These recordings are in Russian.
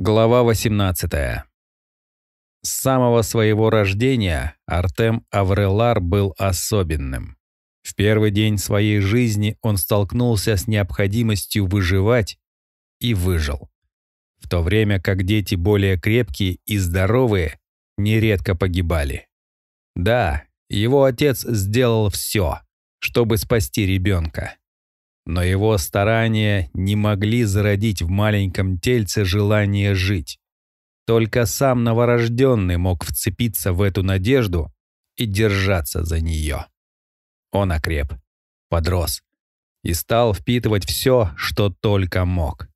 Глава 18. С самого своего рождения Артем Аврелар был особенным. В первый день своей жизни он столкнулся с необходимостью выживать и выжил. В то время как дети более крепкие и здоровые нередко погибали. Да, его отец сделал все, чтобы спасти ребенка. Но его старания не могли зародить в маленьком тельце желание жить. Только сам новорожденный мог вцепиться в эту надежду и держаться за нее. Он окреп, подрос и стал впитывать все, что только мог.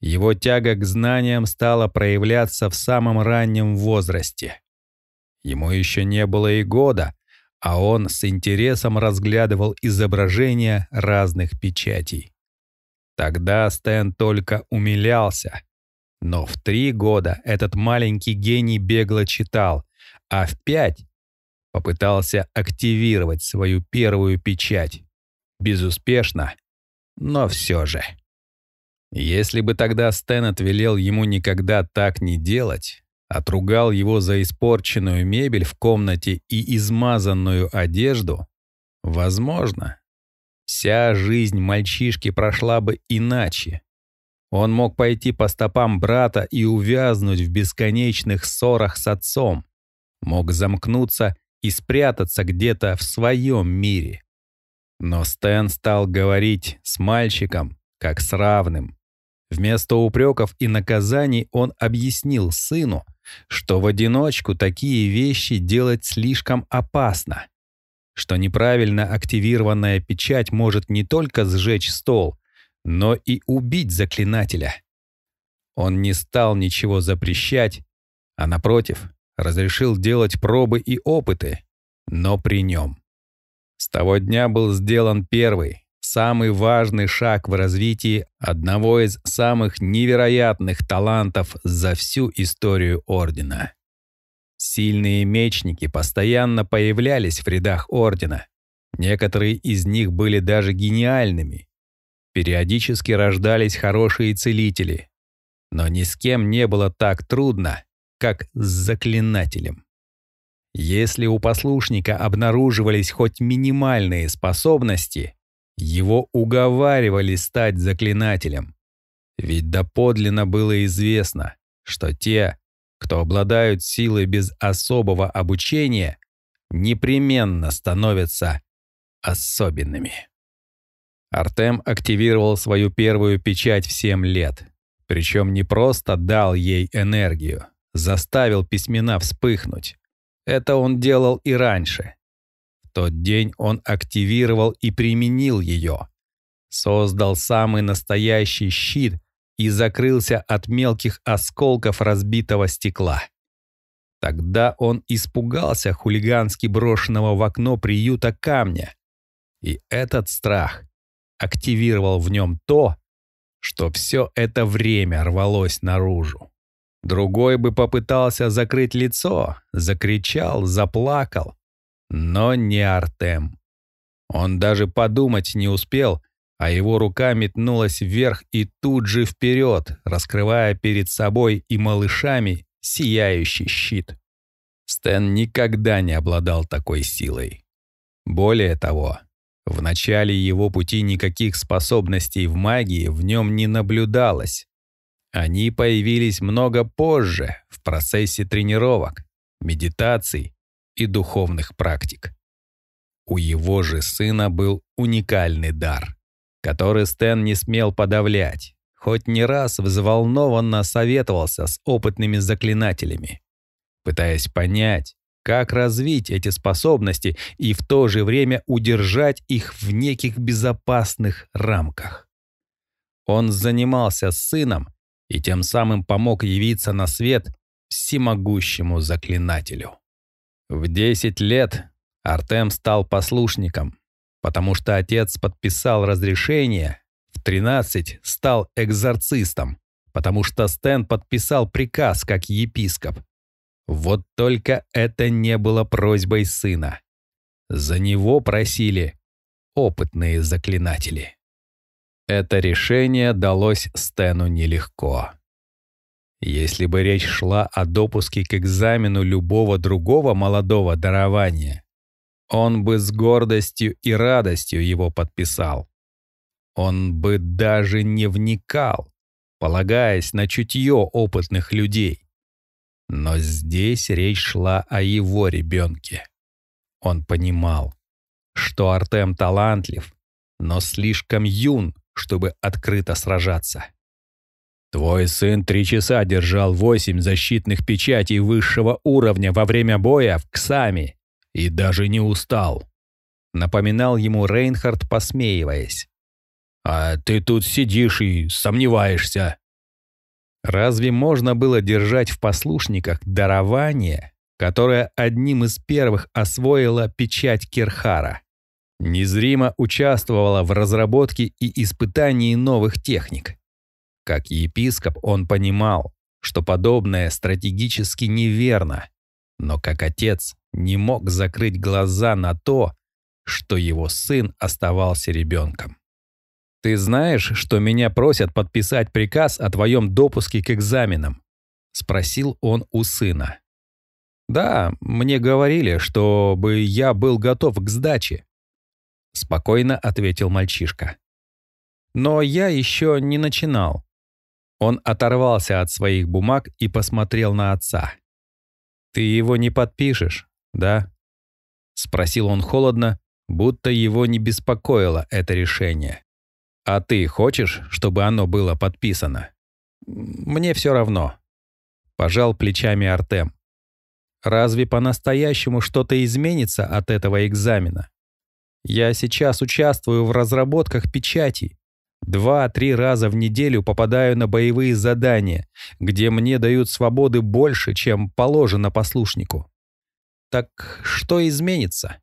Его тяга к знаниям стала проявляться в самом раннем возрасте. Ему еще не было и года, а он с интересом разглядывал изображения разных печатей. Тогда Стэн только умилялся. Но в три года этот маленький гений бегло читал, а в пять попытался активировать свою первую печать. Безуспешно, но все же. Если бы тогда Стэн отвелел ему никогда так не делать, отругал его за испорченную мебель в комнате и измазанную одежду, возможно, вся жизнь мальчишки прошла бы иначе. Он мог пойти по стопам брата и увязнуть в бесконечных ссорах с отцом, мог замкнуться и спрятаться где-то в своем мире. Но Стэн стал говорить с мальчиком, как с равным. Вместо упреков и наказаний он объяснил сыну, что в одиночку такие вещи делать слишком опасно, что неправильно активированная печать может не только сжечь стол, но и убить заклинателя. Он не стал ничего запрещать, а напротив, разрешил делать пробы и опыты, но при нем. С того дня был сделан первый, самый важный шаг в развитии одного из самых невероятных талантов за всю историю Ордена. Сильные мечники постоянно появлялись в рядах Ордена. Некоторые из них были даже гениальными. Периодически рождались хорошие целители. Но ни с кем не было так трудно, как с заклинателем. Если у послушника обнаруживались хоть минимальные способности, его уговаривали стать заклинателем. Ведь доподлинно было известно, что те, кто обладают силой без особого обучения, непременно становятся особенными. Артем активировал свою первую печать в 7 лет. Причем не просто дал ей энергию, заставил письмена вспыхнуть. Это он делал и раньше, тот день он активировал и применил ее. Создал самый настоящий щит и закрылся от мелких осколков разбитого стекла. Тогда он испугался хулигански брошенного в окно приюта камня. И этот страх активировал в нем то, что все это время рвалось наружу. Другой бы попытался закрыть лицо, закричал, заплакал, но не Артем. Он даже подумать не успел, а его рука метнулась вверх и тут же вперед, раскрывая перед собой и малышами сияющий щит. Стэн никогда не обладал такой силой. Более того, в начале его пути никаких способностей в магии в нем не наблюдалось. Они появились много позже, в процессе тренировок, медитаций и духовных практик. У его же сына был уникальный дар, который Стэн не смел подавлять, хоть не раз взволнованно советовался с опытными заклинателями, пытаясь понять, как развить эти способности и в то же время удержать их в неких безопасных рамках. Он занимался с сыном и тем самым помог явиться на свет всемогущему заклинателю. В 10 лет Артем стал послушником, потому что отец подписал разрешение, в 13 стал экзорцистом, потому что Стэн подписал приказ как епископ. Вот только это не было просьбой сына. За него просили опытные заклинатели. Это решение далось Стэну нелегко. Если бы речь шла о допуске к экзамену любого другого молодого дарования, он бы с гордостью и радостью его подписал. Он бы даже не вникал, полагаясь на чутье опытных людей. Но здесь речь шла о его ребенке. Он понимал, что Артем талантлив, но слишком юн, чтобы открыто сражаться. Твой сын три часа держал восемь защитных печатей высшего уровня во время боя в Ксами и даже не устал. Напоминал ему Рейнхард, посмеиваясь. «А ты тут сидишь и сомневаешься». Разве можно было держать в послушниках дарование, которое одним из первых освоила печать Кирхара? Незримо участвовала в разработке и испытании новых техник. Как епископ он понимал, что подобное стратегически неверно, но как отец не мог закрыть глаза на то, что его сын оставался ребенком. «Ты знаешь, что меня просят подписать приказ о твоем допуске к экзаменам?» — спросил он у сына. «Да, мне говорили, чтобы я был готов к сдаче», — спокойно ответил мальчишка. «Но я еще не начинал. Он оторвался от своих бумаг и посмотрел на отца. «Ты его не подпишешь, да?» Спросил он холодно, будто его не беспокоило это решение. «А ты хочешь, чтобы оно было подписано?» «Мне все равно», — пожал плечами Артем. «Разве по-настоящему что-то изменится от этого экзамена? Я сейчас участвую в разработках печати, Два-три раза в неделю попадаю на боевые задания, где мне дают свободы больше, чем положено послушнику. Так что изменится?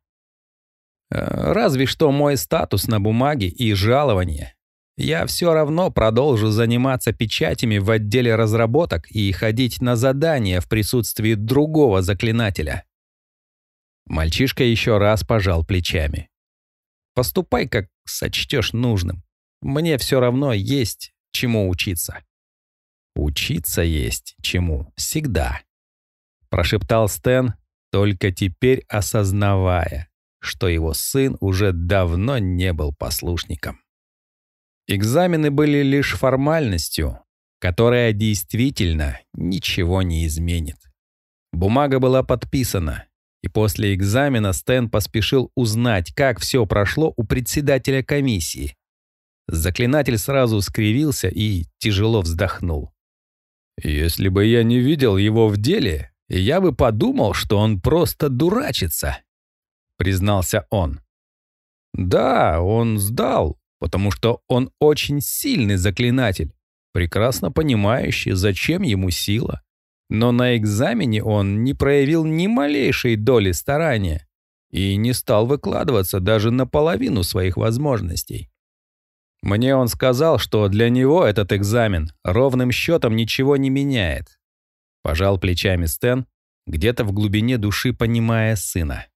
Э, разве что мой статус на бумаге и жалование. Я все равно продолжу заниматься печатями в отделе разработок и ходить на задания в присутствии другого заклинателя. Мальчишка еще раз пожал плечами. Поступай, как сочтешь нужным. Мне все равно есть чему учиться. Учиться есть чему всегда. Прошептал Стэн, только теперь осознавая, что его сын уже давно не был послушником. Экзамены были лишь формальностью, которая действительно ничего не изменит. Бумага была подписана, и после экзамена Стэн поспешил узнать, как все прошло у председателя комиссии, Заклинатель сразу скривился и тяжело вздохнул. «Если бы я не видел его в деле, я бы подумал, что он просто дурачится», — признался он. «Да, он сдал, потому что он очень сильный заклинатель, прекрасно понимающий, зачем ему сила. Но на экзамене он не проявил ни малейшей доли старания и не стал выкладываться даже наполовину своих возможностей. Мне он сказал, что для него этот экзамен ровным счетом ничего не меняет. Пожал плечами Стэн, где-то в глубине души понимая сына.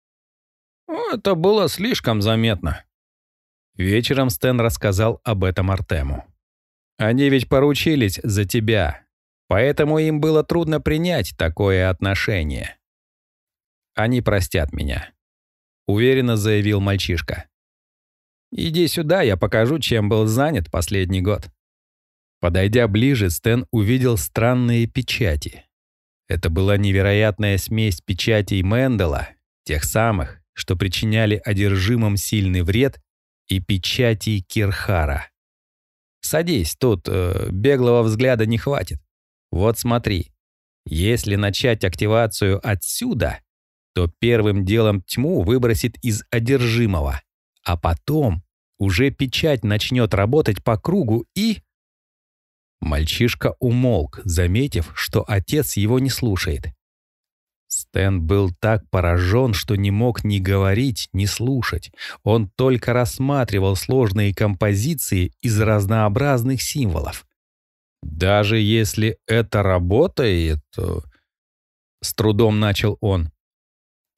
Это было слишком заметно. Вечером Стэн рассказал об этом Артему. Они ведь поручились за тебя, поэтому им было трудно принять такое отношение. Они простят меня, уверенно заявил мальчишка. Иди сюда, я покажу, чем был занят последний год». Подойдя ближе, Стэн увидел странные печати. Это была невероятная смесь печатей Мендела, тех самых, что причиняли одержимым сильный вред, и печатей Кирхара. «Садись, тут э, беглого взгляда не хватит. Вот смотри, если начать активацию отсюда, то первым делом тьму выбросит из одержимого, а потом уже печать начнет работать по кругу и... Мальчишка умолк, заметив, что отец его не слушает. Стэн был так поражен, что не мог ни говорить, ни слушать. Он только рассматривал сложные композиции из разнообразных символов. «Даже если это работает...» С трудом начал он.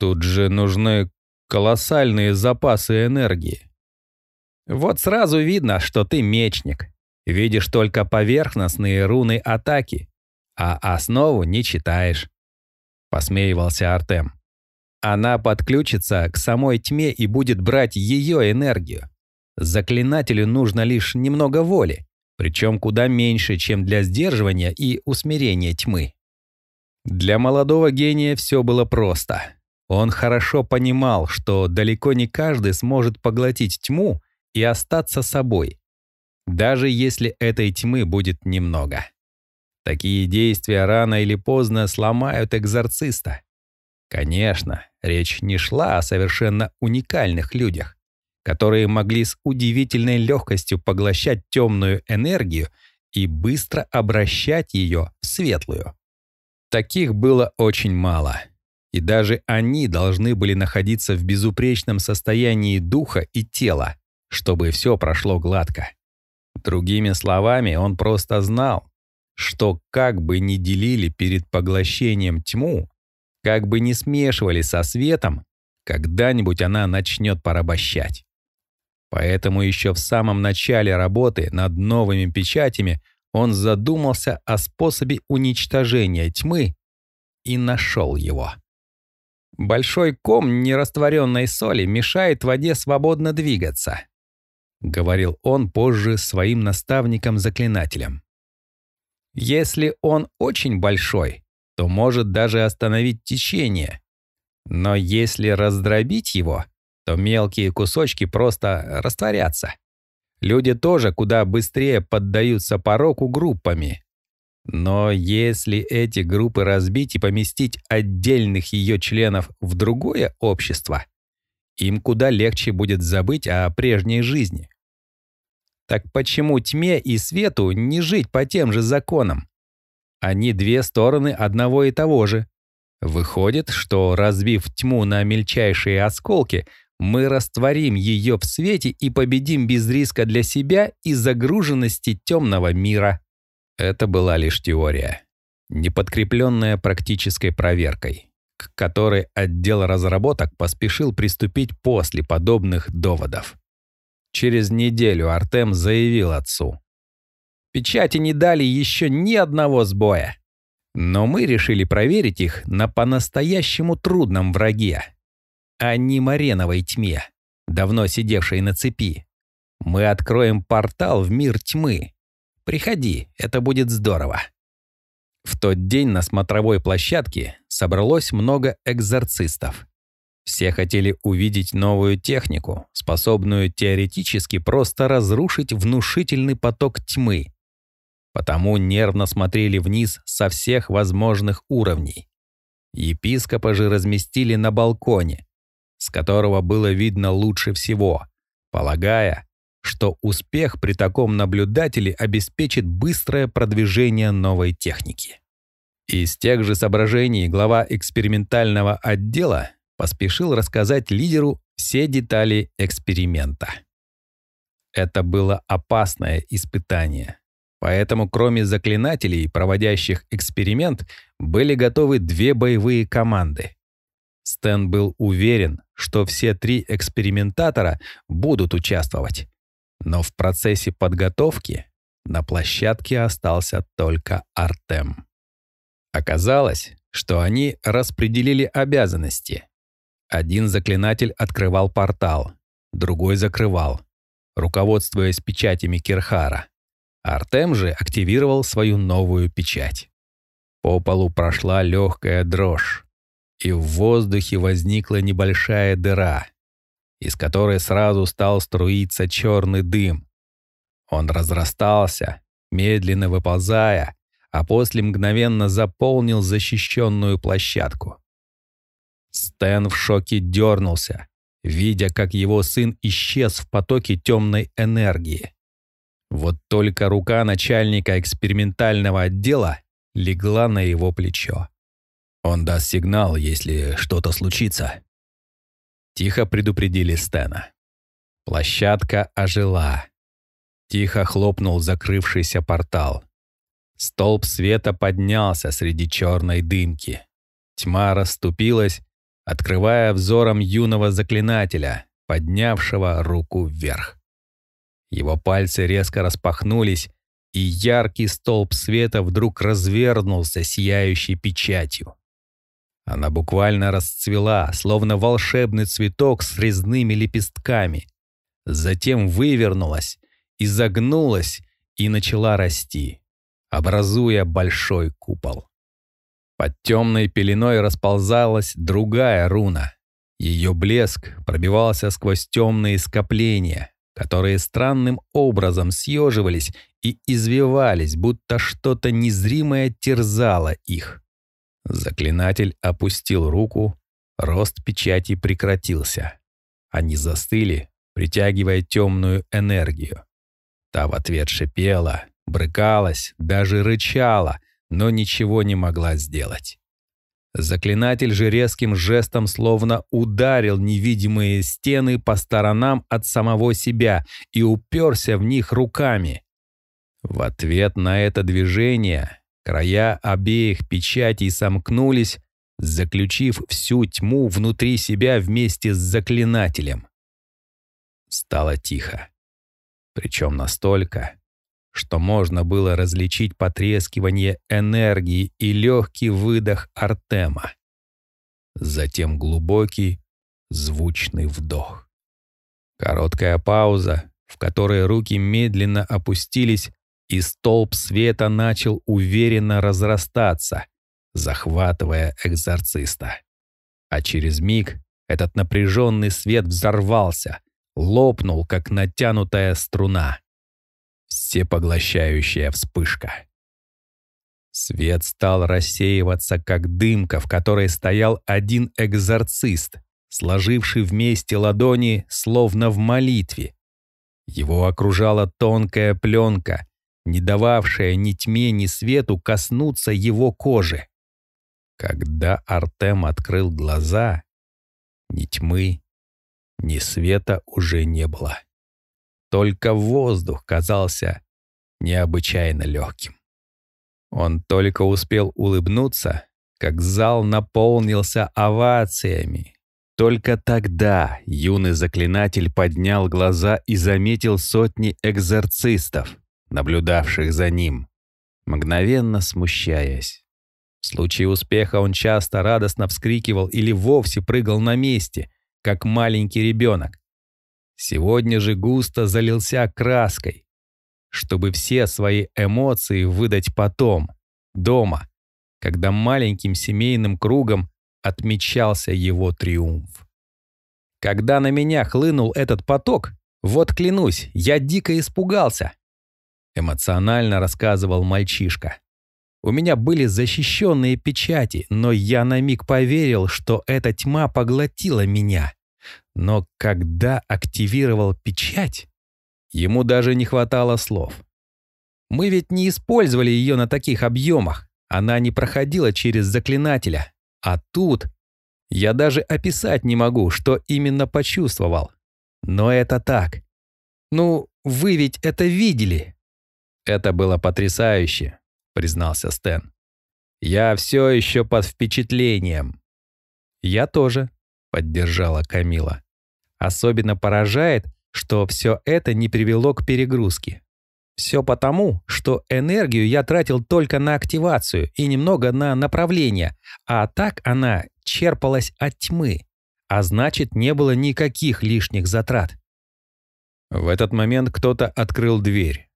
«Тут же нужны колоссальные запасы энергии. Вот сразу видно, что ты мечник. Видишь только поверхностные руны атаки. а основу не читаешь», — посмеивался Артем. «Она подключится к самой тьме и будет брать ее энергию. Заклинателю нужно лишь немного воли, причем куда меньше, чем для сдерживания и усмирения тьмы. Для молодого гения все было просто. Он хорошо понимал, что далеко не каждый сможет поглотить тьму и остаться собой, даже если этой тьмы будет немного. Такие действия рано или поздно сломают экзорциста. Конечно, речь не шла о совершенно уникальных людях, которые могли с удивительной легкостью поглощать темную энергию и быстро обращать ее в светлую. Таких было очень мало, и даже они должны были находиться в безупречном состоянии духа и тела, чтобы все прошло гладко. Другими словами, он просто знал, что как бы ни делили перед поглощением тьму, как бы не смешивали со светом, когда-нибудь она начнет порабощать. Поэтому еще в самом начале работы над новыми печатями он задумался о способе уничтожения тьмы и нашел его. Большой ком нерастворенной соли мешает воде свободно двигаться, говорил он позже своим наставникам-заклинателям. Если он очень большой, то может даже остановить течение. Но если раздробить его, то мелкие кусочки просто растворятся. Люди тоже куда быстрее поддаются пороку группами. Но если эти группы разбить и поместить отдельных ее членов в другое общество, им куда легче будет забыть о прежней жизни. Так почему тьме и свету не жить по тем же законам? Они две стороны одного и того же. Выходит, что разбив тьму на мельчайшие осколки, мы растворим ее в свете и победим без риска для себя и загруженности темного мира. Это была лишь теория, не подкрепленная практической проверкой, к которой отдел разработок поспешил приступить после подобных доводов. Через неделю Артем заявил отцу. Печати не дали еще ни одного сбоя. Но мы решили проверить их на по-настоящему трудном враге, а не мареновой тьме, давно сидевшей на цепи. Мы откроем портал в мир тьмы, Приходи, это будет здорово. В тот день на смотровой площадке собралось много экзорцистов. Все хотели увидеть новую технику, способную теоретически просто разрушить внушительный поток тьмы. Потому нервно смотрели вниз со всех возможных уровней. Епископа же разместили на балконе, с которого было видно лучше всего, полагая, что успех при таком наблюдателе обеспечит быстрое продвижение новой техники. Из тех же соображений глава экспериментального отдела поспешил рассказать лидеру все детали эксперимента. Это было опасное испытание. Поэтому кроме заклинателей, проводящих эксперимент, были готовы две боевые команды. Стэн был уверен, что все три экспериментатора будут участвовать. Но в процессе подготовки на площадке остался только Артем. Оказалось, что они распределили обязанности. Один заклинатель открывал портал, другой закрывал, руководствуясь печатями Кирхара. Артем же активировал свою новую печать. По полу прошла легкая дрожь, и в воздухе возникла небольшая дыра, из которой сразу стал струиться черный дым. Он разрастался, медленно выползая, а после мгновенно заполнил защищенную площадку. Стэн в шоке дернулся, видя, как его сын исчез в потоке темной энергии. Вот только рука начальника экспериментального отдела легла на его плечо. Он даст сигнал, если что-то случится. Тихо предупредили Стена. Площадка ожила. Тихо хлопнул закрывшийся портал. Столб света поднялся среди черной дымки. Тьма расступилась, открывая взором юного заклинателя, поднявшего руку вверх. Его пальцы резко распахнулись, и яркий столб света вдруг развернулся сияющей печатью. Она буквально расцвела, словно волшебный цветок с резными лепестками. Затем вывернулась, изогнулась и начала расти, образуя большой купол. Под темной пеленой расползалась другая руна. Ее блеск пробивался сквозь темные скопления, которые странным образом съеживались и извивались, будто что-то незримое терзало их. Заклинатель опустил руку, рост печати прекратился. Они застыли, притягивая темную энергию. Та в ответ шипела, брыкалась, даже рычала, но ничего не могла сделать. Заклинатель же резким жестом словно ударил невидимые стены по сторонам от самого себя и уперся в них руками. В ответ на это движение края обеих печатей сомкнулись, заключив всю тьму внутри себя вместе с заклинателем. Стало тихо. Причем настолько, что можно было различить потрескивание энергии и легкий выдох Артема. Затем глубокий, звучный вдох. Короткая пауза, в которой руки медленно опустились, и столб света начал уверенно разрастаться, захватывая экзорциста. А через миг этот напряженный свет взорвался, лопнул, как натянутая струна всепоглощающая вспышка. Свет стал рассеиваться, как дымка, в которой стоял один экзорцист, сложивший вместе ладони, словно в молитве. Его окружала тонкая пленка, не дававшая ни тьме, ни свету коснуться его кожи. Когда Артем открыл глаза, ни тьмы, ни света уже не было. Только воздух казался необычайно легким. Он только успел улыбнуться, как зал наполнился овациями. Только тогда юный заклинатель поднял глаза и заметил сотни экзорцистов, наблюдавших за ним, мгновенно смущаясь. В случае успеха он часто радостно вскрикивал или вовсе прыгал на месте, как маленький ребенок. Сегодня же густо залился краской, чтобы все свои эмоции выдать потом, дома, когда маленьким семейным кругом отмечался его триумф. Когда на меня хлынул этот поток, вот клянусь, я дико испугался. Эмоционально рассказывал мальчишка. У меня были защищенные печати, но я на миг поверил, что эта тьма поглотила меня. Но когда активировал печать, ему даже не хватало слов. Мы ведь не использовали ее на таких объемах. Она не проходила через заклинателя. А тут я даже описать не могу, что именно почувствовал. Но это так. Ну, вы ведь это видели. Это было потрясающе, признался Стэн. Я все еще под впечатлением. Я тоже, поддержала Камила. Особенно поражает, что все это не привело к перегрузке. Все потому, что энергию я тратил только на активацию и немного на направление, а так она черпалась от тьмы, а значит, не было никаких лишних затрат. В этот момент кто-то открыл дверь.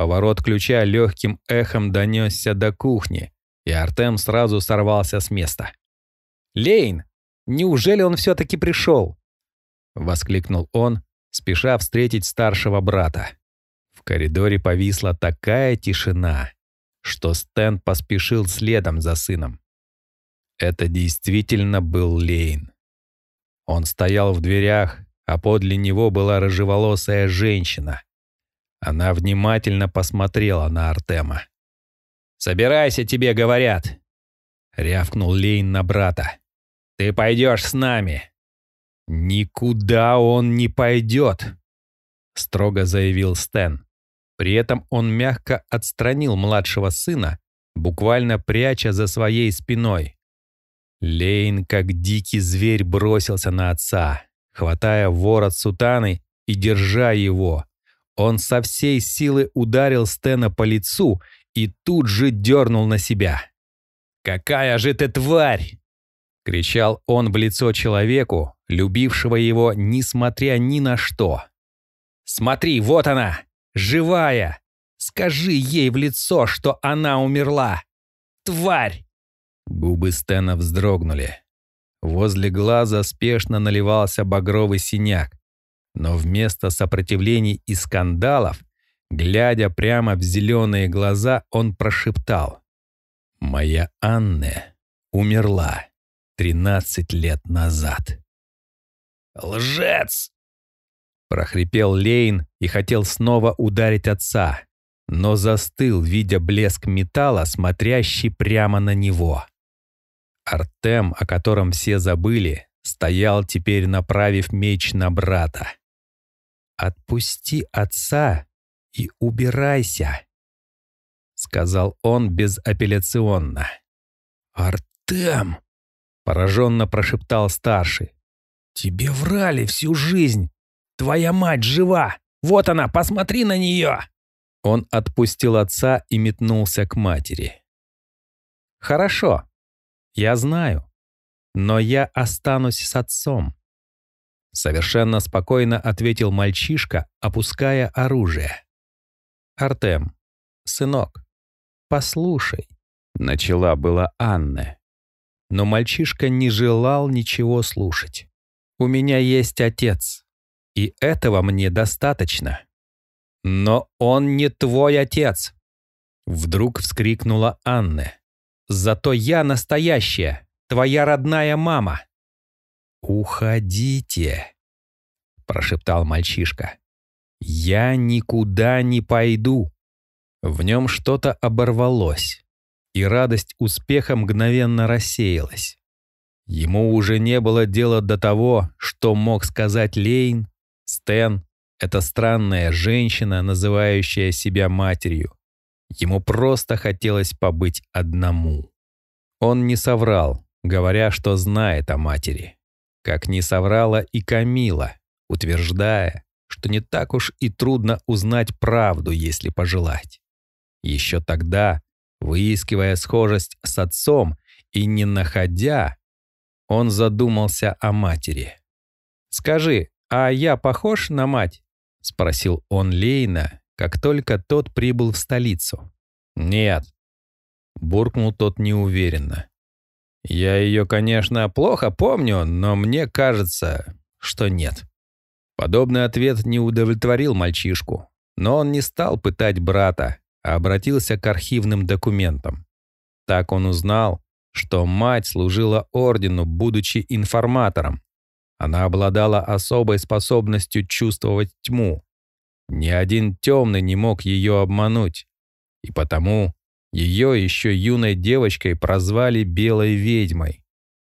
Поворот ключа легким эхом донесся до кухни, и Артем сразу сорвался с места. «Лейн, Неужели он все-таки пришел?» — воскликнул он, спеша встретить старшего брата. В коридоре повисла такая тишина, что Стэн поспешил следом за сыном. Это действительно был Лейн. Он стоял в дверях, а подле него была рыжеволосая женщина. Она внимательно посмотрела на Артема. «Собирайся, тебе говорят!» — рявкнул Лейн на брата. Ты пойдешь с нами». «Никуда он не пойдет», — строго заявил Стэн. При этом он мягко отстранил младшего сына, буквально пряча за своей спиной. Лейн, как дикий зверь, бросился на отца, хватая ворот сутаны и держа его. Он со всей силы ударил Стена по лицу и тут же дернул на себя. «Какая же ты тварь!» — кричал он в лицо человеку, любившего его несмотря ни на что. «Смотри, вот она, живая! Скажи ей в лицо, что она умерла! Тварь!» Губы Стена вздрогнули. Возле глаза спешно наливался багровый синяк. Но вместо сопротивлений и скандалов, глядя прямо в зеленые глаза, он прошептал. «Моя Анна умерла тринадцать лет назад». «Лжец!» прохрипел Лейн и хотел снова ударить отца, но застыл, видя блеск металла, смотрящий прямо на него. Артем, о котором все забыли, стоял теперь, направив меч на брата. «Отпусти отца и убирайся», — сказал он безапелляционно. «Артем!» — пораженно прошептал старший. «Тебе врали всю жизнь. Твоя мать жива. Вот она, посмотри на нее!» Он отпустил отца и метнулся к матери. «Хорошо, я знаю, но я останусь с отцом. Совершенно спокойно ответил мальчишка, опуская оружие. «Артем, сынок, послушай», — начала была Анна. Но мальчишка не желал ничего слушать. «У меня есть отец, и этого мне достаточно». «Но он не твой отец!» Вдруг вскрикнула Анна. «Зато я настоящая, твоя родная мама!» «Уходите!» — прошептал мальчишка. «Я никуда не пойду!» В нем что-то оборвалось, и радость успеха мгновенно рассеялась. Ему уже не было дела до того, что мог сказать Лейн, Стэн, эта странная женщина, называющая себя матерью. Ему просто хотелось побыть одному. Он не соврал, говоря, что знает о матери как не соврала и Камила, утверждая, что не так уж и трудно узнать правду, если пожелать. Еще тогда, выискивая схожесть с отцом и не находя, он задумался о матери. «Скажи, а я похож на мать?» — спросил он Лейна, как только тот прибыл в столицу. «Нет», — буркнул тот неуверенно. Я ее, конечно, плохо помню, но мне кажется, что нет. Подобный ответ не удовлетворил мальчишку, но он не стал пытать брата, а обратился к архивным документам. Так он узнал, что мать служила ордену, будучи информатором. Она обладала особой способностью чувствовать тьму. Ни один темный не мог ее обмануть, и потому ее еще юной девочкой прозвали Белой ведьмой,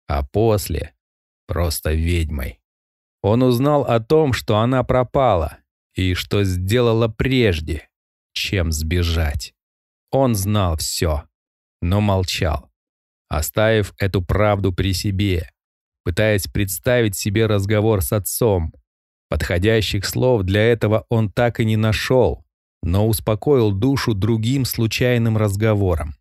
а после — просто ведьмой. Он узнал о том, что она пропала и что сделала прежде, чем сбежать. Он знал все, но молчал, оставив эту правду при себе, пытаясь представить себе разговор с отцом. Подходящих слов для этого он так и не нашел, но успокоил душу другим случайным разговором.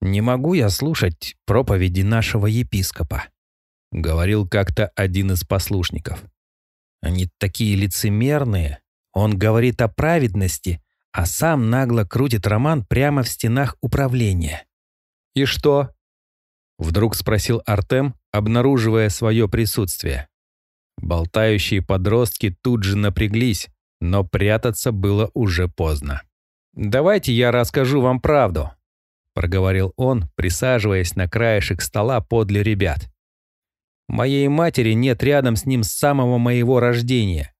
«Не могу я слушать проповеди нашего епископа», — говорил как-то один из послушников. «Они такие лицемерные. Он говорит о праведности, а сам нагло крутит роман прямо в стенах управления». «И что?» — вдруг спросил Артем, обнаруживая свое присутствие. Болтающие подростки тут же напряглись, но прятаться было уже поздно. «Давайте я расскажу вам правду», — проговорил он, присаживаясь на краешек стола подле ребят. «Моей матери нет рядом с ним с самого моего рождения.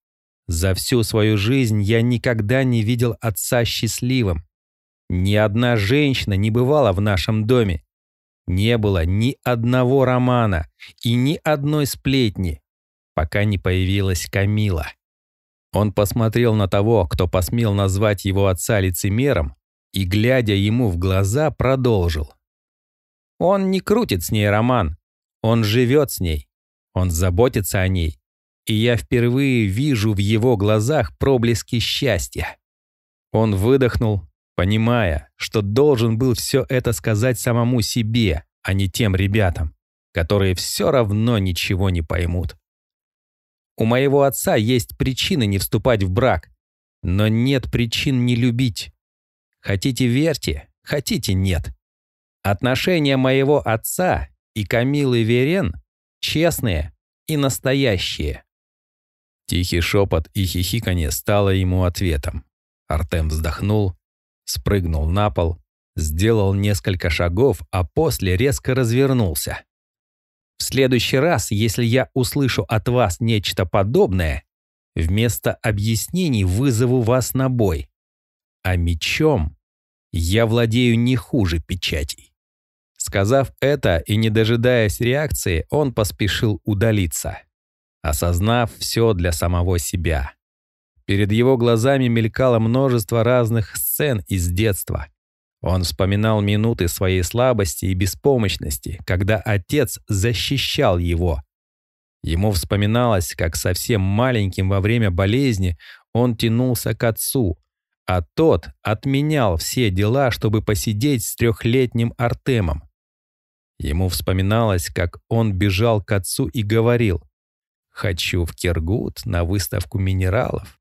За всю свою жизнь я никогда не видел отца счастливым. Ни одна женщина не бывала в нашем доме. Не было ни одного романа и ни одной сплетни, пока не появилась Камила. Он посмотрел на того, кто посмел назвать его отца лицемером, и, глядя ему в глаза, продолжил. Он не крутит с ней роман. Он живет с ней. Он заботится о ней. и я впервые вижу в его глазах проблески счастья. Он выдохнул, понимая, что должен был все это сказать самому себе, а не тем ребятам, которые все равно ничего не поймут. У моего отца есть причины не вступать в брак, но нет причин не любить. Хотите верьте, хотите нет. Отношения моего отца и Камилы Верен честные и настоящие. Тихий шепот и хихиканье стало ему ответом. Артем вздохнул, спрыгнул на пол, сделал несколько шагов, а после резко развернулся. В следующий раз, если я услышу от вас нечто подобное, вместо объяснений вызову вас на бой. А мечом я владею не хуже печатей. Сказав это и не дожидаясь реакции, он поспешил удалиться, осознав все для самого себя. Перед его глазами мелькало множество разных сцен из детства. Он вспоминал минуты своей слабости и беспомощности, когда отец защищал его. Ему вспоминалось, как совсем маленьким во время болезни он тянулся к отцу, а тот отменял все дела, чтобы посидеть с трехлетним Артемом. Ему вспоминалось, как он бежал к отцу и говорил «Хочу в Киргуд на выставку минералов».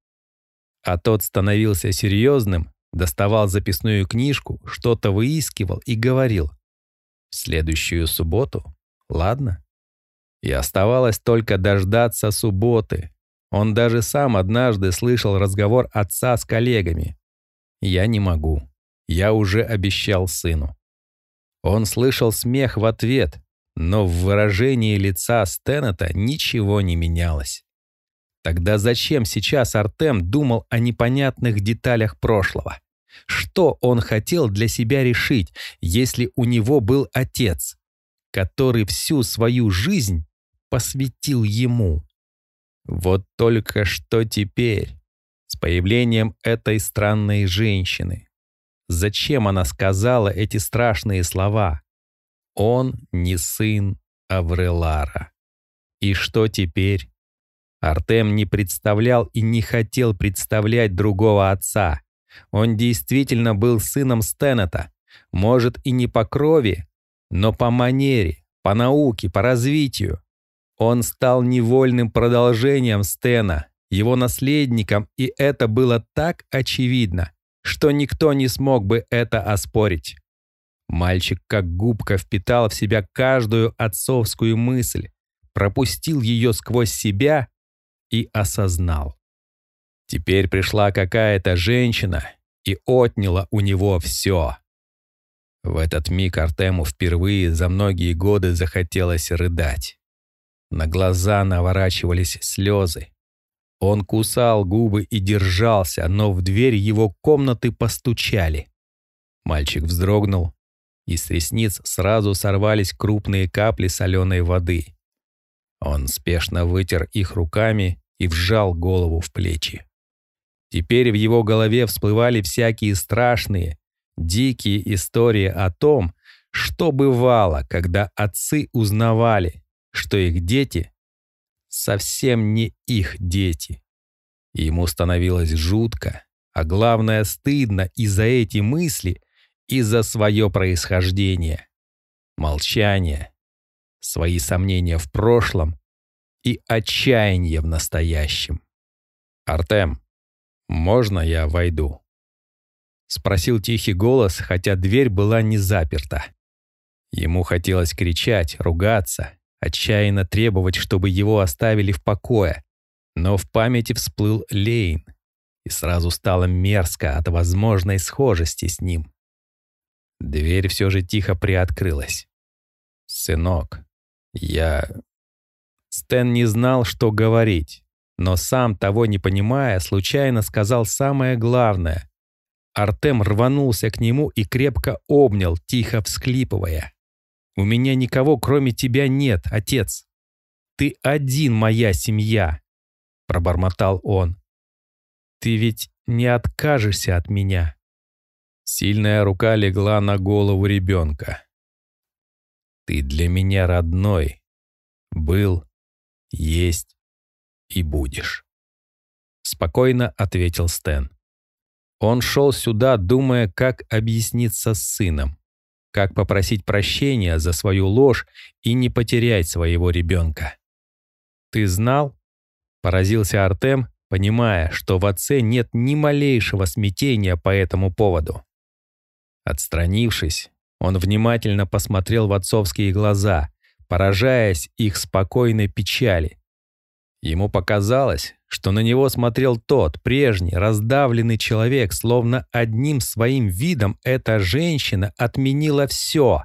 А тот становился серьезным, доставал записную книжку, что-то выискивал и говорил «В следующую субботу? Ладно?» И оставалось только дождаться субботы. Он даже сам однажды слышал разговор отца с коллегами. «Я не могу. Я уже обещал сыну». Он слышал смех в ответ, но в выражении лица Стеннета ничего не менялось. Тогда зачем сейчас Артем думал о непонятных деталях прошлого? Что он хотел для себя решить, если у него был отец, который всю свою жизнь посвятил ему? Вот только что теперь, с появлением этой странной женщины, Зачем она сказала эти страшные слова? Он не сын Аврелара. И что теперь? Артем не представлял и не хотел представлять другого отца. Он действительно был сыном Стеннета, может и не по крови, но по манере, по науке, по развитию. Он стал невольным продолжением Стена, его наследником, и это было так очевидно что никто не смог бы это оспорить. Мальчик как губка впитал в себя каждую отцовскую мысль, пропустил ее сквозь себя и осознал. Теперь пришла какая-то женщина и отняла у него все. В этот миг Артему впервые за многие годы захотелось рыдать. На глаза наворачивались слезы. Он кусал губы и держался, но в дверь его комнаты постучали. Мальчик вздрогнул, и с ресниц сразу сорвались крупные капли соленой воды. Он спешно вытер их руками и вжал голову в плечи. Теперь в его голове всплывали всякие страшные, дикие истории о том, что бывало, когда отцы узнавали, что их дети совсем не их дети. ему становилось жутко, а главное стыдно и за эти мысли, и за свое происхождение. Молчание, свои сомнения в прошлом и отчаяние в настоящем. «Артем, можно я войду?» Спросил тихий голос, хотя дверь была не заперта. Ему хотелось кричать, ругаться, отчаянно требовать, чтобы его оставили в покое. Но в памяти всплыл Лейн, и сразу стало мерзко от возможной схожести с ним. Дверь все же тихо приоткрылась. «Сынок, я...» Стэн не знал, что говорить, но сам, того не понимая, случайно сказал самое главное. Артем рванулся к нему и крепко обнял, тихо всхлипывая. У меня никого, кроме тебя, нет, отец. Ты один моя семья, пробормотал он. Ты ведь не откажешься от меня. Сильная рука легла на голову ребенка. Ты для меня родной. Был, есть и будешь. Спокойно ответил Стэн. Он шел сюда, думая, как объясниться с сыном, как попросить прощения за свою ложь и не потерять своего ребенка. «Ты знал?» — поразился Артем, понимая, что в отце нет ни малейшего смятения по этому поводу. Отстранившись, он внимательно посмотрел в отцовские глаза, поражаясь их спокойной печали. Ему показалось, что на него смотрел тот, прежний, раздавленный человек, словно одним своим видом эта женщина отменила все,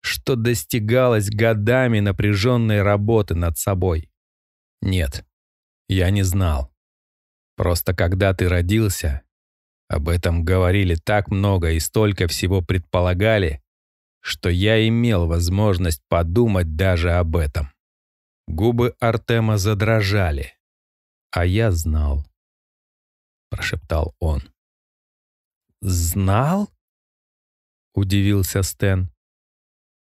что достигалось годами напряженной работы над собой. Нет, я не знал. Просто когда ты родился, об этом говорили так много и столько всего предполагали, что я имел возможность подумать даже об этом. Губы Артема задрожали. «А я знал», — прошептал он. «Знал?» — удивился Стэн.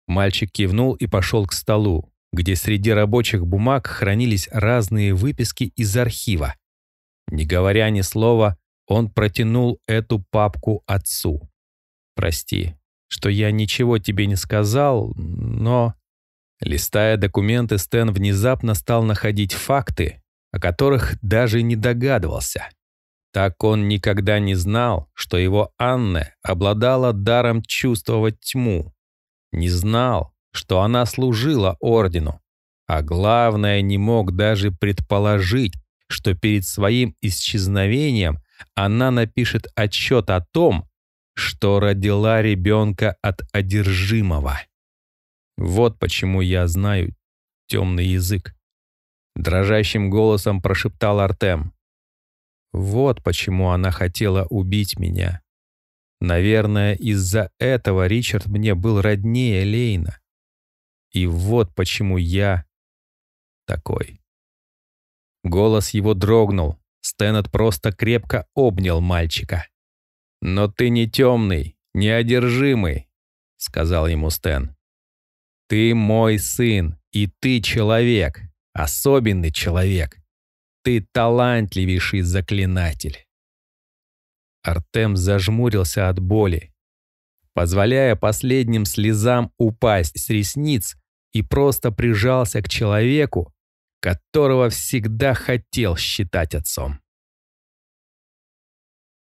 Мальчик кивнул и пошел к столу, где среди рабочих бумаг хранились разные выписки из архива. Не говоря ни слова, он протянул эту папку отцу. «Прости, что я ничего тебе не сказал, но...» Листая документы, Стэн внезапно стал находить факты, о которых даже не догадывался. Так он никогда не знал, что его Анна обладала даром чувствовать тьму. Не знал, что она служила ордену. А главное, не мог даже предположить, что перед своим исчезновением она напишет отчет о том, что родила ребенка от одержимого. Вот почему я знаю темный язык. Дрожащим голосом прошептал Артем. Вот почему она хотела убить меня. Наверное, из-за этого Ричард мне был роднее Лейна. И вот почему я такой. Голос его дрогнул. Стэнет просто крепко обнял мальчика. «Но ты не темный, не одержимый», — сказал ему Стэн. «Ты мой сын, и ты человек, особенный человек. Ты талантливейший заклинатель». Артем зажмурился от боли, позволяя последним слезам упасть с ресниц и просто прижался к человеку, которого всегда хотел считать отцом.